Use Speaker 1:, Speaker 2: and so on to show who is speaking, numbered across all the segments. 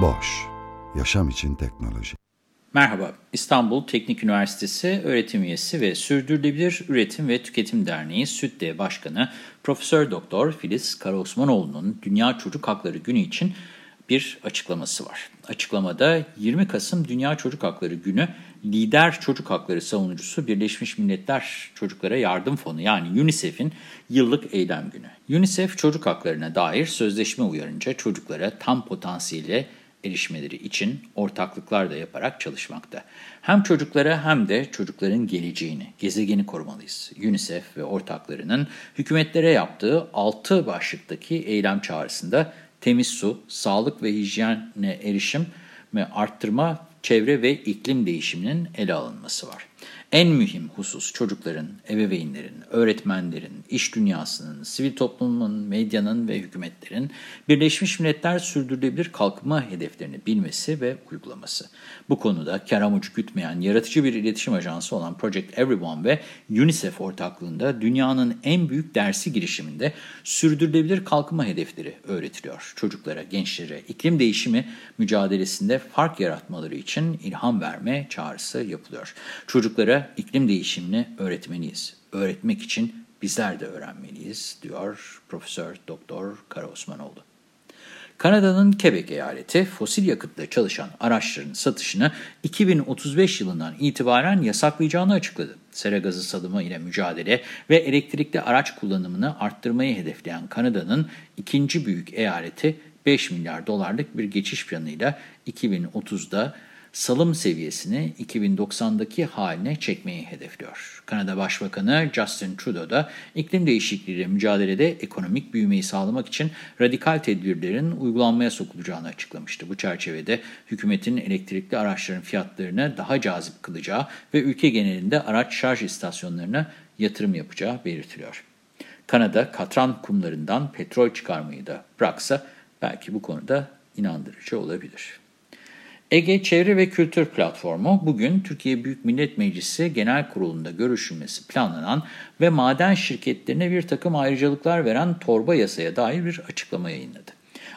Speaker 1: Boş, yaşam için teknoloji.
Speaker 2: Merhaba, İstanbul Teknik Üniversitesi öğretim üyesi ve Sürdürülebilir Üretim ve Tüketim Derneği SÜDDE Başkanı Profesör Doktor Filiz Karaosmanoğlu'nun Dünya Çocuk Hakları Günü için bir açıklaması var. Açıklamada 20 Kasım Dünya Çocuk Hakları Günü lider çocuk hakları savunucusu Birleşmiş Milletler Çocuklara Yardım Fonu yani UNICEF'in yıllık eylem günü. UNICEF çocuk haklarına dair sözleşme uyarınca çocuklara tam potansiyele erişmeleri için ortaklıklar da yaparak çalışmakta. Hem çocuklara hem de çocukların geleceğini, gezegeni korumalıyız. UNICEF ve ortaklarının hükümetlere yaptığı 6 başlıktaki eylem çağrısında temiz su, sağlık ve hijyene erişim ve arttırma, çevre ve iklim değişiminin ele alınması var. En mühim husus çocukların, ebeveynlerin, öğretmenlerin, iş dünyasının, sivil toplumun, medyanın ve hükümetlerin Birleşmiş Milletler Sürdürülebilir Kalkınma Hedeflerini bilmesi ve uygulaması. Bu konuda kar amacı gütmeyen yaratıcı bir iletişim ajansı olan Project Everyone ve UNICEF ortaklığında dünyanın en büyük dersi girişiminde sürdürülebilir kalkınma hedefleri öğretiliyor. Çocuklara, gençlere iklim değişimi mücadelesinde fark yaratmaları için ilham verme çağrısı yapılıyor. Çocuklara iklim değişimini öğretmeliyiz. Öğretmek için bizler de öğrenmeliyiz, diyor Profesör Doktor Kara Osmanoğlu. Kanada'nın Quebec eyaleti fosil yakıtla çalışan araçların satışını 2035 yılından itibaren yasaklayacağını açıkladı. Sera gazı salımı ile mücadele ve elektrikli araç kullanımını arttırmayı hedefleyen Kanada'nın ikinci büyük eyaleti 5 milyar dolarlık bir geçiş planıyla 2030'da salım seviyesini 2090'daki haline çekmeyi hedefliyor. Kanada Başbakanı Justin Trudeau da iklim değişikliğiyle mücadelede ekonomik büyümeyi sağlamak için radikal tedbirlerin uygulanmaya sokulacağını açıklamıştı. Bu çerçevede hükümetin elektrikli araçların fiyatlarını daha cazip kılacağı ve ülke genelinde araç şarj istasyonlarına yatırım yapacağı belirtiliyor. Kanada katran kumlarından petrol çıkarmayı da bıraksa belki bu konuda inandırıcı olabilir. Ege Çevre ve Kültür Platformu bugün Türkiye Büyük Millet Meclisi Genel Kurulu'nda görüşülmesi planlanan ve maden şirketlerine bir takım ayrıcalıklar veren torba yasaya dair bir açıklama yayınladı.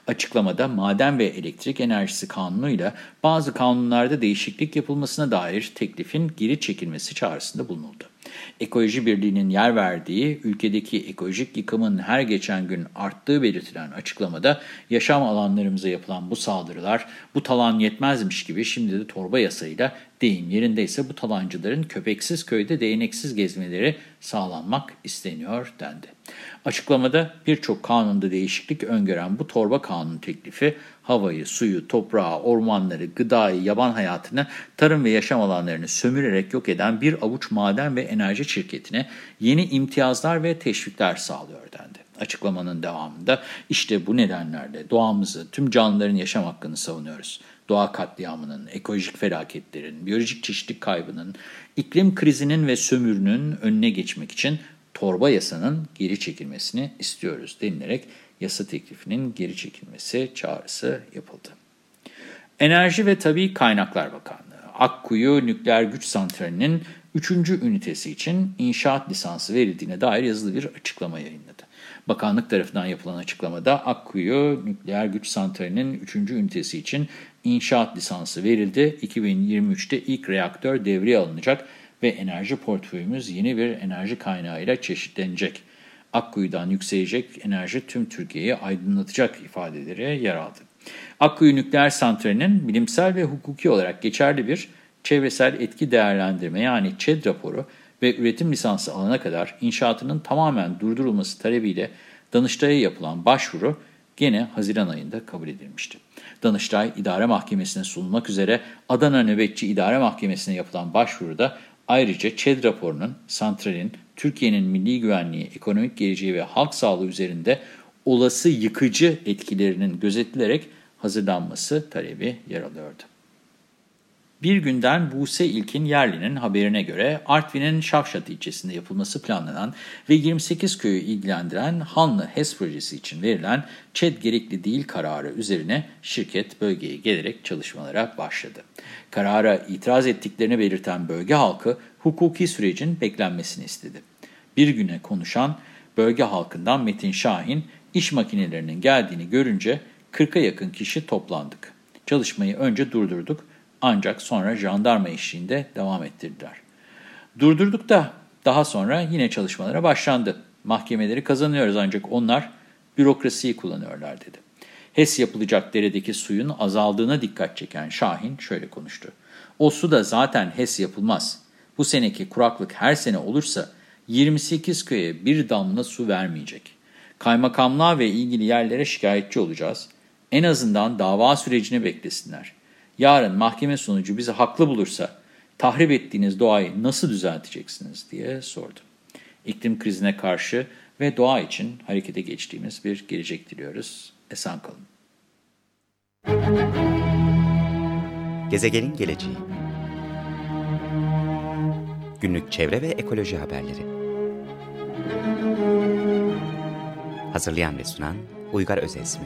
Speaker 2: Açıklamada maden ve elektrik enerjisi kanunuyla bazı kanunlarda değişiklik yapılmasına dair teklifin geri çekilmesi çağrısında bulunuldu. Ekoloji Birliği'nin yer verdiği ülkedeki ekolojik yıkımın her geçen gün arttığı belirtilen açıklamada yaşam alanlarımıza yapılan bu saldırılar bu talan yetmezmiş gibi şimdi de torba yasayla deyim yerindeyse bu talancıların köpeksiz köyde değneksiz gezmeleri sağlanmak isteniyor dendi. Açıklamada birçok kanunda değişiklik öngören bu torba kanun teklifi havayı, suyu, toprağı, ormanları, gıdayı, yaban hayatını, tarım ve yaşam alanlarını sömürerek yok eden bir avuç maden ve enerji şirketine yeni imtiyazlar ve teşvikler sağlıyor dendi. Açıklamanın devamında işte bu nedenlerle doğamızı, tüm canlıların yaşam hakkını savunuyoruz. Doğa katliamının, ekolojik felaketlerin, biyolojik çeşitlilik kaybının, iklim krizinin ve sömürünün önüne geçmek için torba yasanın geri çekilmesini istiyoruz denilerek yasa teklifinin geri çekilmesi çağrısı yapıldı. Enerji ve Tabi Kaynaklar Bakanlığı, Akkuyu Nükleer Güç Santrali'nin 3. ünitesi için inşaat lisansı verildiğine dair yazılı bir açıklama yayınladı. Bakanlık tarafından yapılan açıklamada Akkuyu Nükleer Güç Santrali'nin 3. ünitesi için inşaat lisansı verildi. 2023'te ilk reaktör devreye alınacak ve enerji portföyümüz yeni bir enerji kaynağıyla çeşitlenecek. Akkuyu'dan yükselecek enerji tüm Türkiye'yi aydınlatacak ifadeleri yer aldı. Akkuyu Nükleer Santrali'nin bilimsel ve hukuki olarak geçerli bir çevresel etki değerlendirme yani ÇED raporu ve üretim lisansı alana kadar inşaatının tamamen durdurulması talebiyle Danıştay'a yapılan başvuru gene Haziran ayında kabul edilmişti. Danıştay İdare Mahkemesi'ne sunulmak üzere Adana Nöbetçi İdare Mahkemesi'ne yapılan başvuruda Ayrıca ÇED raporunun santralin Türkiye'nin milli güvenliği, ekonomik geleceği ve halk sağlığı üzerinde olası yıkıcı etkilerinin gözetilerek hazırlanması talebi yer alıyordu. Bir günden Buse İlkin Yerli'nin haberine göre Artvin'in Şavşat ilçesinde yapılması planlanan ve 28 köyü ilgilendiren Hanlı HES projesi için verilen ÇED gerekli değil kararı üzerine şirket bölgeye gelerek çalışmalara başladı. Karara itiraz ettiklerini belirten bölge halkı hukuki sürecin beklenmesini istedi. Bir güne konuşan bölge halkından Metin Şahin, iş makinelerinin geldiğini görünce 40'a yakın kişi toplandık. Çalışmayı önce durdurduk ancak sonra jandarma eşliğinde devam ettirdiler. Durdurduk da daha sonra yine çalışmalara başlandı. Mahkemeleri kazanıyoruz ancak onlar bürokrasiyi kullanıyorlar dedi. HES yapılacak deredeki suyun azaldığına dikkat çeken Şahin şöyle konuştu. O su da zaten HES yapılmaz. Bu seneki kuraklık her sene olursa 28 köye bir damla su vermeyecek. Kaymakamlığa ve ilgili yerlere şikayetçi olacağız. En azından dava sürecini beklesinler. Yarın mahkeme sonucu bizi haklı bulursa tahrip ettiğiniz doğayı nasıl düzelteceksiniz diye sordu. İklim krizine karşı ve doğa için harekete geçtiğimiz bir gelecek diliyoruz. Esen kalın.
Speaker 3: Gezegenin geleceği Günlük çevre ve ekoloji haberleri Hazırlayan ve sunan Uygar Özesmi